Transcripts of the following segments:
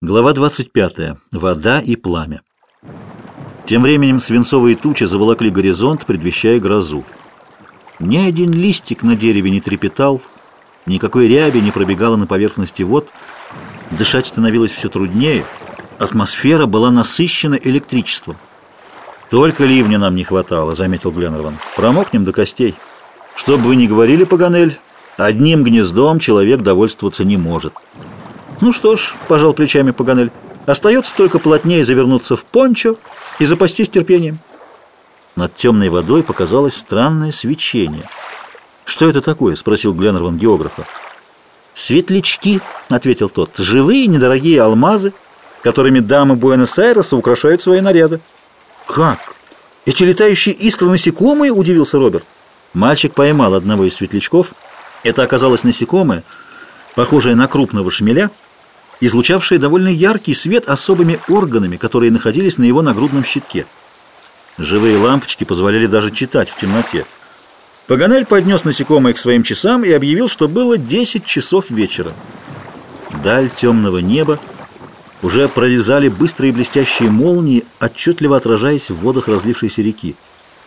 Глава 25. Вода и пламя. Тем временем свинцовые тучи заволокли горизонт, предвещая грозу. Ни один листик на дереве не трепетал, никакой ряби не пробегало на поверхности вод. Дышать становилось все труднее, атмосфера была насыщена электричеством. «Только ливня нам не хватало», — заметил Гленнерван. «Промокнем до костей. Что бы вы ни говорили, Паганель, одним гнездом человек довольствоваться не может». «Ну что ж», — пожал плечами Паганель, — «остается только плотнее завернуться в пончо и запастись терпением». Над темной водой показалось странное свечение. «Что это такое?» — спросил Гленнерван географа. «Светлячки», — ответил тот, — «живые недорогие алмазы, которыми дамы Буэнос-Айреса украшают свои наряды». «Как? Эти летающие искры насекомые?» — удивился Роберт. Мальчик поймал одного из светлячков. Это оказалось насекомое, похожее на крупного шмеля, излучавшее довольно яркий свет особыми органами, которые находились на его нагрудном щитке. Живые лампочки позволяли даже читать в темноте. Паганель поднес насекомое к своим часам и объявил, что было 10 часов вечера. Даль темного неба уже прорезали быстрые блестящие молнии, отчетливо отражаясь в водах разлившейся реки.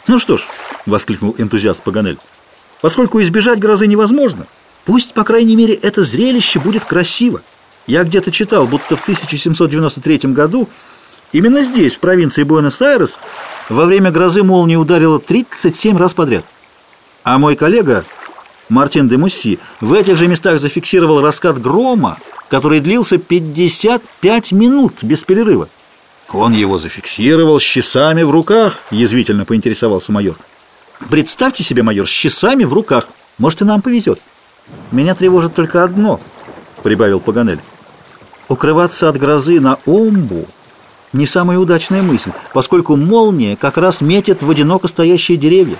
«Ну что ж», — воскликнул энтузиаст Паганель, — «поскольку избежать грозы невозможно, пусть, по крайней мере, это зрелище будет красиво». Я где-то читал, будто в 1793 году именно здесь, в провинции Буэнос-Айрес, во время грозы молния ударила 37 раз подряд. А мой коллега Мартин де Мусси в этих же местах зафиксировал раскат грома, который длился 55 минут без перерыва. Он его зафиксировал с часами в руках, язвительно поинтересовался майор. Представьте себе, майор, с часами в руках. Может, и нам повезет. Меня тревожит только одно, прибавил Паганель. Укрываться от грозы на Омбу – не самая удачная мысль, поскольку молния как раз метит в одиноко стоящие деревья.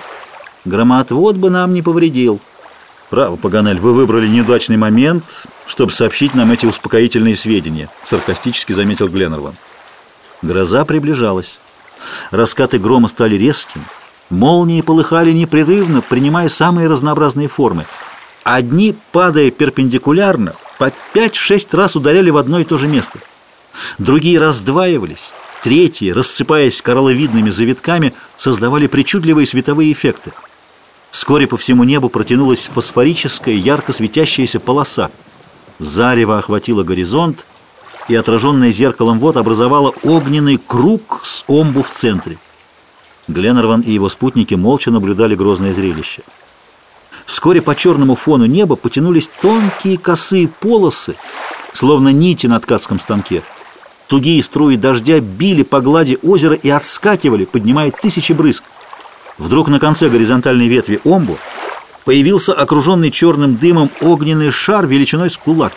Громоотвод бы нам не повредил. Право, Паганель, вы выбрали неудачный момент, чтобы сообщить нам эти успокоительные сведения, саркастически заметил Гленнерван. Гроза приближалась. Раскаты грома стали резкими. Молнии полыхали непрерывно, принимая самые разнообразные формы. Одни, падая перпендикулярно, по 5-6 раз ударяли в одно и то же место. Другие раздваивались, третьи, рассыпаясь коралловидными завитками, создавали причудливые световые эффекты. Вскоре по всему небу протянулась фосфорическая, ярко светящаяся полоса. Зарево охватило горизонт, и отраженное зеркалом вод образовало огненный круг с омбу в центре. Гленнерван и его спутники молча наблюдали грозное зрелище. Вскоре по черному фону неба потянулись тонкие косые полосы, словно нити на ткацком станке. Тугие струи дождя били по глади озера и отскакивали, поднимая тысячи брызг. Вдруг на конце горизонтальной ветви омбу появился окруженный черным дымом огненный шар величиной с кулак.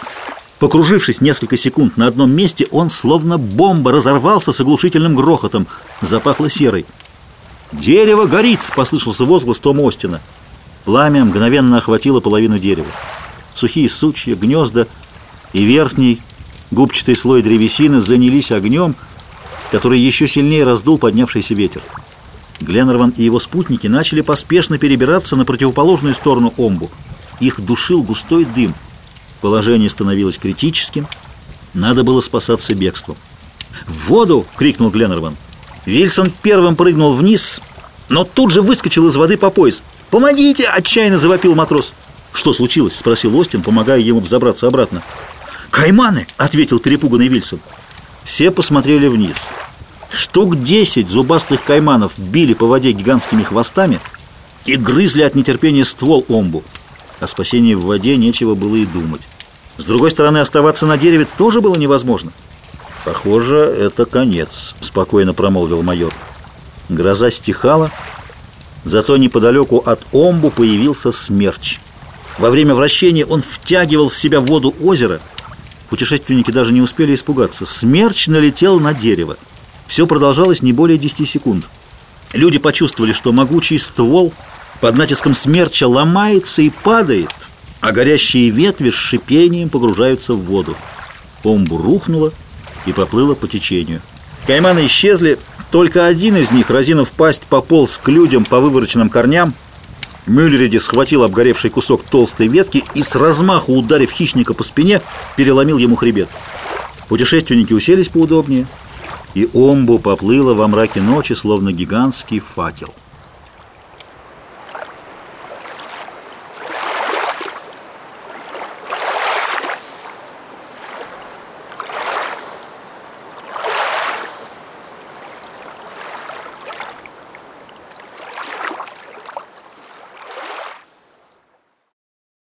Покружившись несколько секунд на одном месте, он, словно бомба, разорвался с оглушительным грохотом. Запахло серой. «Дерево горит!» — послышался возглас Тома Остина. Пламя мгновенно охватило половину дерева. Сухие сучья, гнезда и верхний губчатый слой древесины занялись огнем, который еще сильнее раздул поднявшийся ветер. Гленнерван и его спутники начали поспешно перебираться на противоположную сторону омбу. Их душил густой дым. Положение становилось критическим. Надо было спасаться бегством. «В воду!» — крикнул Гленнерван. Вильсон первым прыгнул вниз, но тут же выскочил из воды по пояс. «Помогите!» – отчаянно завопил матрос. «Что случилось?» – спросил Остин, помогая ему взобраться обратно. «Кайманы!» – ответил перепуганный Вильсон. Все посмотрели вниз. Штук десять зубастых кайманов били по воде гигантскими хвостами и грызли от нетерпения ствол омбу. О спасении в воде нечего было и думать. С другой стороны, оставаться на дереве тоже было невозможно. «Похоже, это конец», — спокойно промолвил майор. Гроза стихала, Зато неподалеку от Омбу появился смерч. Во время вращения он втягивал в себя воду озера. Путешественники даже не успели испугаться. Смерч налетел на дерево. Все продолжалось не более 10 секунд. Люди почувствовали, что могучий ствол под натиском смерча ломается и падает, а горящие ветви с шипением погружаются в воду. Омбу рухнула и поплыла по течению. Кайманы исчезли, только один из них, разинув пасть, пополз к людям по вывороченным корням. Мюллериди схватил обгоревший кусок толстой ветки и с размаху, ударив хищника по спине, переломил ему хребет. Путешественники уселись поудобнее, и Омбу поплыла во мраке ночи, словно гигантский факел.